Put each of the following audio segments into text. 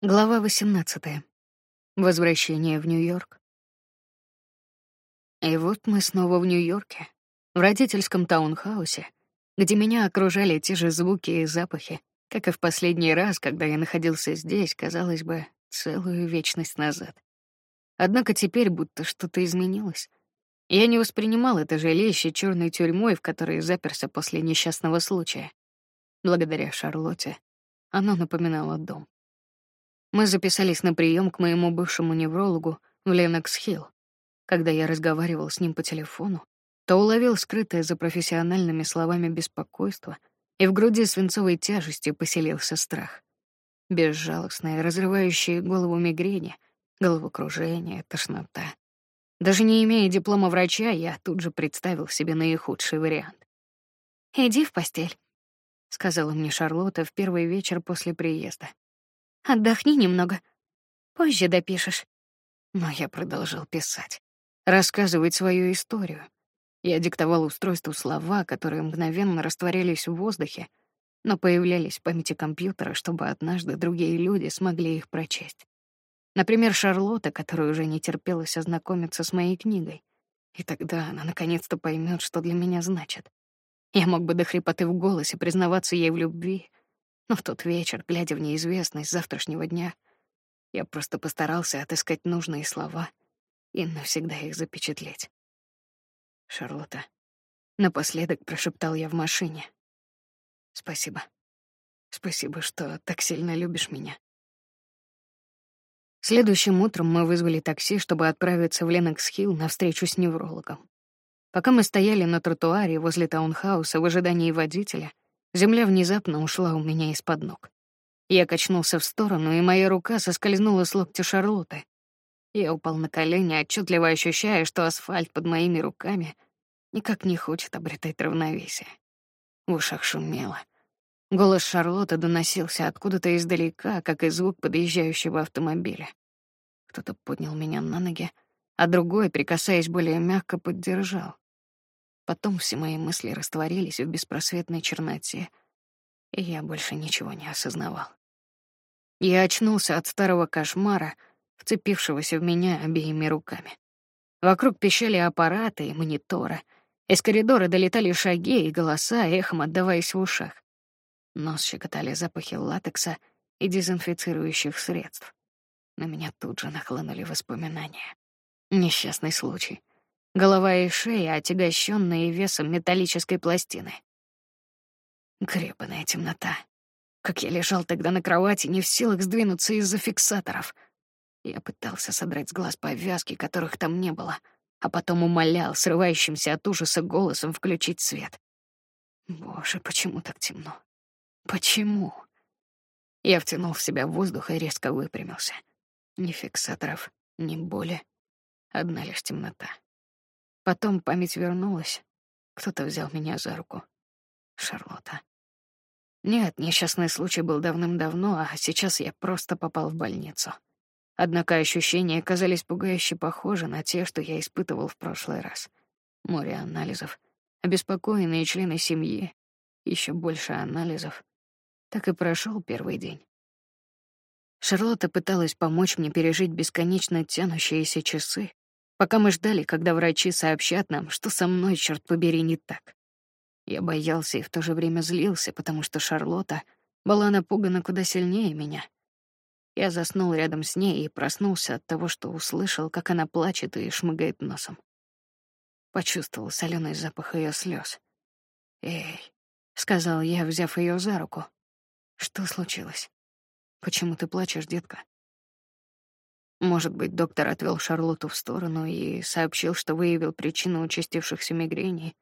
Глава 18. Возвращение в Нью-Йорк. И вот мы снова в Нью-Йорке, в родительском таунхаусе, где меня окружали те же звуки и запахи, как и в последний раз, когда я находился здесь, казалось бы, целую вечность назад. Однако теперь будто что-то изменилось. Я не воспринимал это жилище черной тюрьмой, в которой заперся после несчастного случая. Благодаря Шарлотте оно напоминало дом. Мы записались на прием к моему бывшему неврологу в Ленокс-Хилл. Когда я разговаривал с ним по телефону, то уловил скрытое за профессиональными словами беспокойство, и в груди свинцовой тяжестью поселился страх. Безжалостные, разрывающие голову мигрени, головокружение, тошнота. Даже не имея диплома врача, я тут же представил себе наихудший вариант. «Иди в постель», — сказала мне Шарлотта в первый вечер после приезда. Отдохни немного. Позже допишешь. Но я продолжал писать, рассказывать свою историю. Я диктовал устройству слова, которые мгновенно растворялись в воздухе, но появлялись в памяти компьютера, чтобы однажды другие люди смогли их прочесть. Например, Шарлотта, которая уже не терпелась ознакомиться с моей книгой. И тогда она наконец-то поймет, что для меня значит. Я мог бы до хрипоты в голосе признаваться ей в любви, но в тот вечер, глядя в неизвестность завтрашнего дня, я просто постарался отыскать нужные слова и навсегда их запечатлеть. Шарлотта, напоследок прошептал я в машине. Спасибо. Спасибо, что так сильно любишь меня. Следующим утром мы вызвали такси, чтобы отправиться в Ленокс-Хилл на встречу с неврологом. Пока мы стояли на тротуаре возле таунхауса в ожидании водителя, Земля внезапно ушла у меня из-под ног. Я качнулся в сторону, и моя рука соскользнула с локтя Шарлотты. Я упал на колени, отчетливо ощущая, что асфальт под моими руками никак не хочет обретать равновесие. В ушах шумело. Голос Шарлотты доносился откуда-то издалека, как и звук подъезжающего автомобиля. Кто-то поднял меня на ноги, а другой, прикасаясь более мягко, поддержал. Потом все мои мысли растворились в беспросветной черноте, и я больше ничего не осознавал. Я очнулся от старого кошмара, вцепившегося в меня обеими руками. Вокруг пищали аппараты и мониторы. Из коридора долетали шаги и голоса, эхом отдаваясь в ушах. Нос щекотали запахи латекса и дезинфицирующих средств. На меня тут же нахлынули воспоминания. Несчастный случай голова и шея, отягощенные весом металлической пластины. Гребаная темнота. Как я лежал тогда на кровати, не в силах сдвинуться из-за фиксаторов. Я пытался содрать с глаз повязки, которых там не было, а потом умолял срывающимся от ужаса голосом включить свет. Боже, почему так темно? Почему? Я втянул в себя воздух и резко выпрямился. Ни фиксаторов, ни боли, одна лишь темнота. Потом память вернулась. Кто-то взял меня за руку. Шарлотта. Нет, несчастный случай был давным-давно, а сейчас я просто попал в больницу. Однако ощущения казались пугающе похожи на те, что я испытывал в прошлый раз. Море анализов, обеспокоенные члены семьи, еще больше анализов. Так и прошел первый день. Шарлотта пыталась помочь мне пережить бесконечно тянущиеся часы, пока мы ждали, когда врачи сообщат нам, что со мной, черт побери, не так. Я боялся и в то же время злился, потому что Шарлотта была напугана куда сильнее меня. Я заснул рядом с ней и проснулся от того, что услышал, как она плачет и шмыгает носом. Почувствовал соленый запах ее слез. Эй, сказал я, взяв ее за руку. Что случилось? Почему ты плачешь, детка? Может быть, доктор отвел Шарлотту в сторону и сообщил, что выявил причину участившихся мигрений,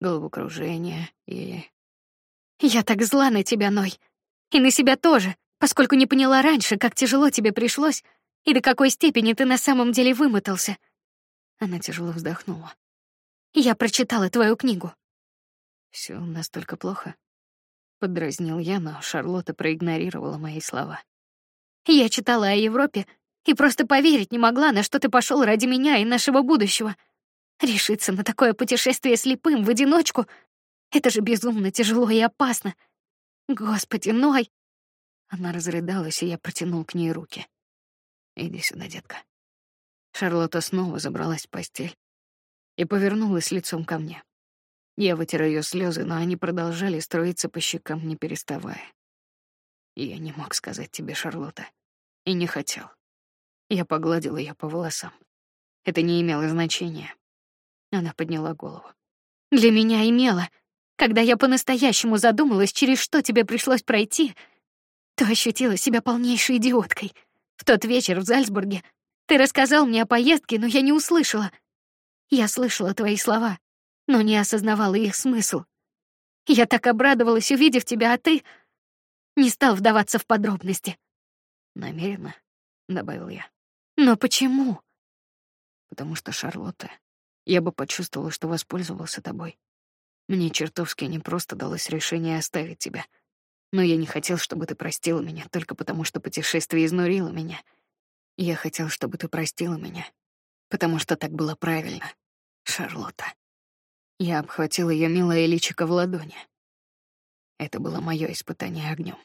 головокружения и... «Я так зла на тебя, Ной. И на себя тоже, поскольку не поняла раньше, как тяжело тебе пришлось и до какой степени ты на самом деле вымотался». Она тяжело вздохнула. «Я прочитала твою книгу». Все настолько плохо?» Подразнил я, но Шарлотта проигнорировала мои слова. «Я читала о Европе и просто поверить не могла, на что ты пошел ради меня и нашего будущего. Решиться на такое путешествие слепым в одиночку — это же безумно тяжело и опасно. Господи, Ной! Она разрыдалась, и я протянул к ней руки. Иди сюда, детка. Шарлотта снова забралась в постель и повернулась лицом ко мне. Я вытер ее слезы, но они продолжали струиться по щекам, не переставая. Я не мог сказать тебе, Шарлотта, и не хотел. Я погладил ее по волосам. Это не имело значения. Она подняла голову. Для меня имело. Когда я по-настоящему задумалась, через что тебе пришлось пройти, то ощутила себя полнейшей идиоткой. В тот вечер в Зальцбурге ты рассказал мне о поездке, но я не услышала. Я слышала твои слова, но не осознавала их смысл. Я так обрадовалась, увидев тебя, а ты не стал вдаваться в подробности. Намеренно, добавил я. Но почему? Потому что Шарлотта, я бы почувствовала, что воспользовался тобой. Мне чертовски не просто далось решение оставить тебя. Но я не хотел, чтобы ты простила меня только потому, что путешествие изнурило меня. Я хотел, чтобы ты простила меня, потому что так было правильно, Шарлотта. Я обхватил ее милое личико в ладони. Это было мое испытание огнем.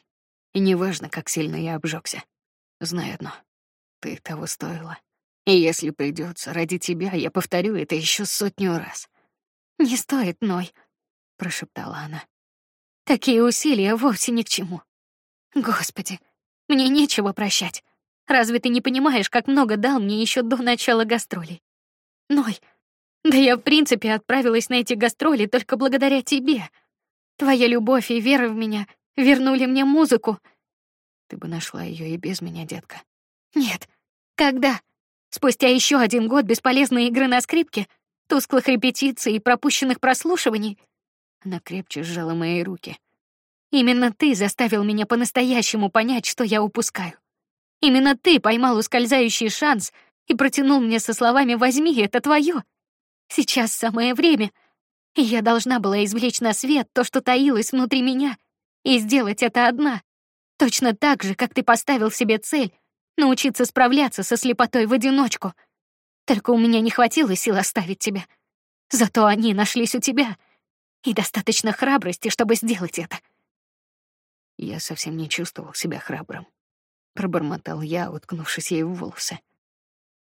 И неважно, как сильно я обжегся. Знай одно. Ты того стоила. И если придется ради тебя, я повторю это еще сотню раз. Не стоит, Ной, прошептала она. Такие усилия вовсе ни к чему. Господи, мне нечего прощать. Разве ты не понимаешь, как много дал мне еще до начала гастролей? Ной, да я в принципе отправилась на эти гастроли только благодаря тебе. Твоя любовь и вера в меня вернули мне музыку. Ты бы нашла ее и без меня, детка. Нет. Когда? Спустя еще один год бесполезной игры на скрипке, тусклых репетиций и пропущенных прослушиваний, она крепче сжала мои руки. Именно ты заставил меня по-настоящему понять, что я упускаю. Именно ты поймал ускользающий шанс и протянул мне со словами «возьми, это твое». Сейчас самое время. И я должна была извлечь на свет то, что таилось внутри меня, и сделать это одна. Точно так же, как ты поставил себе цель научиться справляться со слепотой в одиночку. Только у меня не хватило сил оставить тебя. Зато они нашлись у тебя. И достаточно храбрости, чтобы сделать это. Я совсем не чувствовал себя храбрым. Пробормотал я, уткнувшись ей в волосы.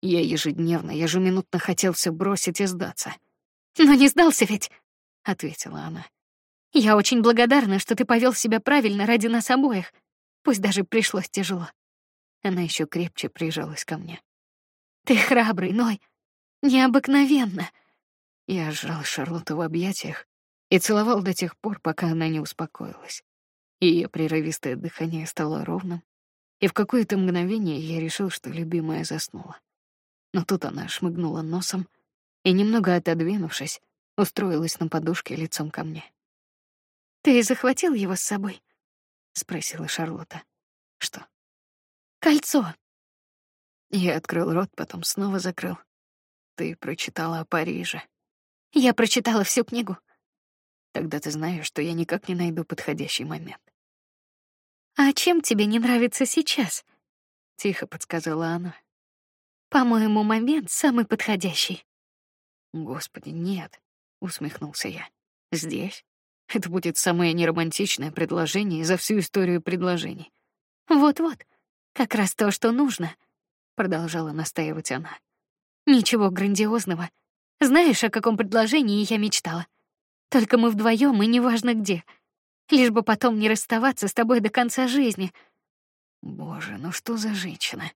Я ежедневно, ежеминутно хотел все бросить и сдаться. «Но не сдался ведь», — ответила она. «Я очень благодарна, что ты повел себя правильно ради нас обоих, пусть даже пришлось тяжело». Она еще крепче прижалась ко мне. «Ты храбрый, Ной, необыкновенно». Я сжал Шарлотту в объятиях и целовал до тех пор, пока она не успокоилась. Ее прерывистое дыхание стало ровным, и в какое-то мгновение я решил, что любимая заснула. Но тут она шмыгнула носом и, немного отодвинувшись, устроилась на подушке лицом ко мне. «Ты захватил его с собой?» — спросила Шарлотта. «Что?» «Кольцо». Я открыл рот, потом снова закрыл. «Ты прочитала о Париже?» «Я прочитала всю книгу». «Тогда ты знаешь, что я никак не найду подходящий момент». «А чем тебе не нравится сейчас?» — тихо подсказала она. По-моему, момент самый подходящий. Господи, нет, усмехнулся я. Здесь это будет самое неромантичное предложение за всю историю предложений. Вот-вот, как раз то, что нужно, продолжала настаивать она. Ничего грандиозного. Знаешь, о каком предложении я мечтала? Только мы вдвоем и неважно где. Лишь бы потом не расставаться с тобой до конца жизни. Боже, ну что за женщина?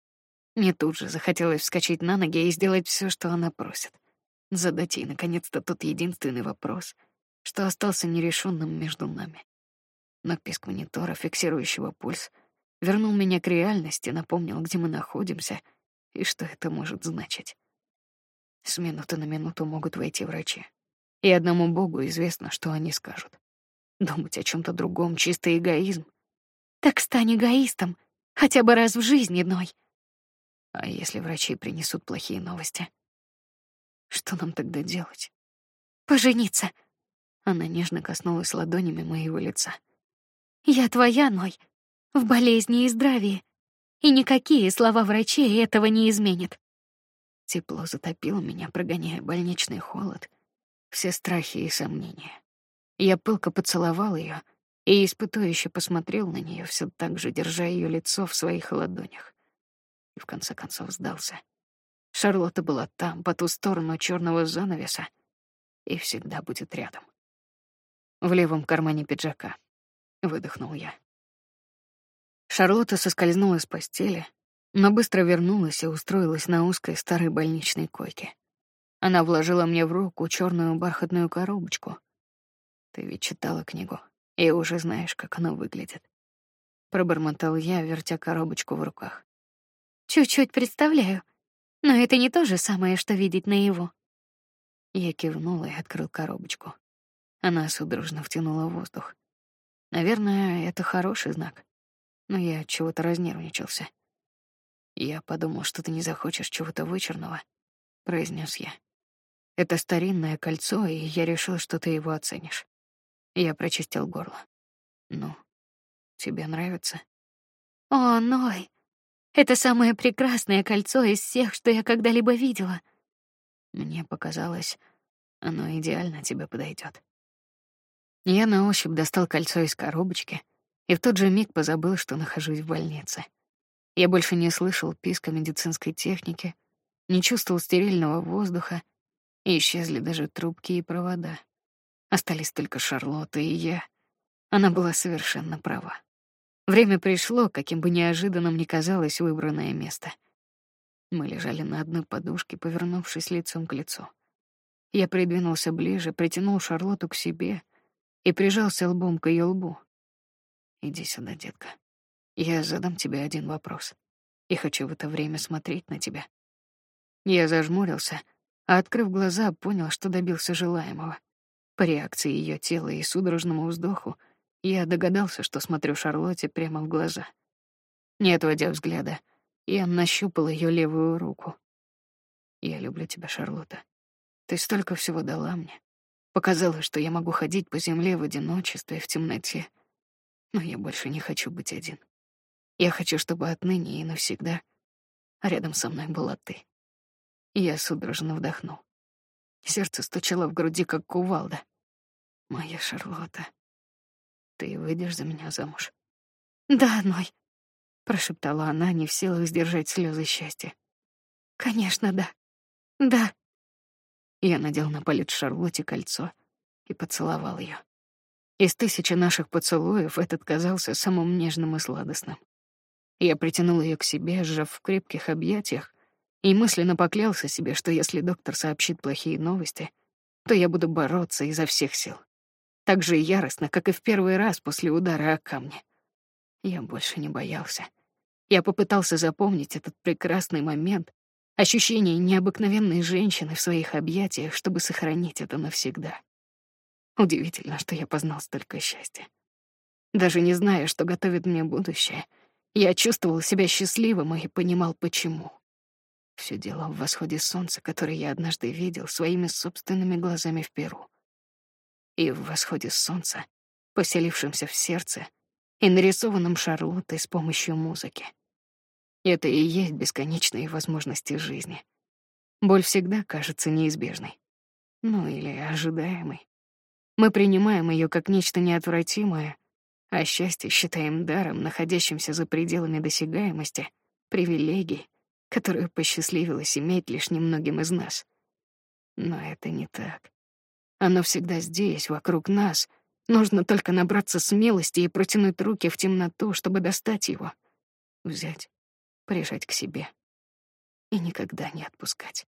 Мне тут же захотелось вскочить на ноги и сделать все, что она просит. Задать ей, наконец-то, тот единственный вопрос, что остался нерешенным между нами. Но писк монитора, фиксирующего пульс, вернул меня к реальности, напомнил, где мы находимся и что это может значить. С минуты на минуту могут войти врачи. И одному Богу известно, что они скажут. Думать о чем то другом — чистый эгоизм. Так стань эгоистом, хотя бы раз в жизни, Ной. А если врачи принесут плохие новости? Что нам тогда делать? Пожениться. Она нежно коснулась ладонями моего лица. Я твоя, Ной, в болезни и здравии. И никакие слова врачей этого не изменят. Тепло затопило меня, прогоняя больничный холод, все страхи и сомнения. Я пылко поцеловал ее, и испытующе посмотрел на нее, все так же держа ее лицо в своих ладонях. И в конце концов сдался. Шарлотта была там, по ту сторону черного занавеса, и всегда будет рядом. В левом кармане пиджака. Выдохнул я. Шарлотта соскользнула с постели, но быстро вернулась и устроилась на узкой старой больничной койке. Она вложила мне в руку черную бархатную коробочку. Ты ведь читала книгу и уже знаешь, как она выглядит. Пробормотал я, вертя коробочку в руках. Чуть-чуть представляю, но это не то же самое, что видеть наяву. Я кивнул и открыл коробочку. Она судорожно втянула воздух. Наверное, это хороший знак. Но я чего-то разнервничался. Я подумал, что ты не захочешь чего-то вычурного, произнес я. Это старинное кольцо, и я решил, что ты его оценишь. Я прочистил горло. Ну, тебе нравится? О, Ной, это самое прекрасное кольцо из всех, что я когда-либо видела. Мне показалось, оно идеально тебе подойдет. Я на ощупь достал кольцо из коробочки и в тот же миг позабыл, что нахожусь в больнице. Я больше не слышал писка медицинской техники, не чувствовал стерильного воздуха, и исчезли даже трубки и провода. Остались только Шарлотта и я. Она была совершенно права. Время пришло, каким бы неожиданным ни казалось выбранное место. Мы лежали на одной подушке, повернувшись лицом к лицу. Я придвинулся ближе, притянул Шарлотту к себе и прижался лбом к ее лбу. Иди сюда, детка. Я задам тебе один вопрос. И хочу в это время смотреть на тебя. Я зажмурился, а открыв глаза, понял, что добился желаемого. По реакции ее тела и судорожному вздоху я догадался, что смотрю Шарлотте прямо в глаза. Не отводя взгляда, я нащупал ее левую руку. Я люблю тебя, Шарлотта. Ты столько всего дала мне. Показала, что я могу ходить по земле в одиночестве, в темноте. Но я больше не хочу быть один. Я хочу, чтобы отныне и навсегда рядом со мной была ты. Я судорожно вдохнул. Сердце стучало в груди, как кувалда. Моя Шарлотта. Ты выйдешь за меня замуж? Да, Ной, прошептала она, не в силах сдержать слезы счастья. Конечно, да. Да. Я надел на палец Шарлотте кольцо и поцеловал ее. Из тысячи наших поцелуев этот казался самым нежным и сладостным. Я притянул ее к себе, сжав в крепких объятиях, и мысленно поклялся себе, что если доктор сообщит плохие новости, то я буду бороться изо всех сил так же яростно, как и в первый раз после удара о камни. Я больше не боялся. Я попытался запомнить этот прекрасный момент, ощущение необыкновенной женщины в своих объятиях, чтобы сохранить это навсегда. Удивительно, что я познал столько счастья. Даже не зная, что готовит мне будущее, я чувствовал себя счастливым и понимал, почему. Все дело в восходе солнца, который я однажды видел своими собственными глазами в Перу и в восходе солнца, поселившемся в сердце и нарисованном Шарлоттой с помощью музыки. Это и есть бесконечные возможности жизни. Боль всегда кажется неизбежной. Ну или ожидаемой. Мы принимаем ее как нечто неотвратимое, а счастье считаем даром, находящимся за пределами досягаемости, привилегий, которую посчастливилось иметь лишь немногим из нас. Но это не так. Оно всегда здесь, вокруг нас. Нужно только набраться смелости и протянуть руки в темноту, чтобы достать его. Взять, прижать к себе и никогда не отпускать.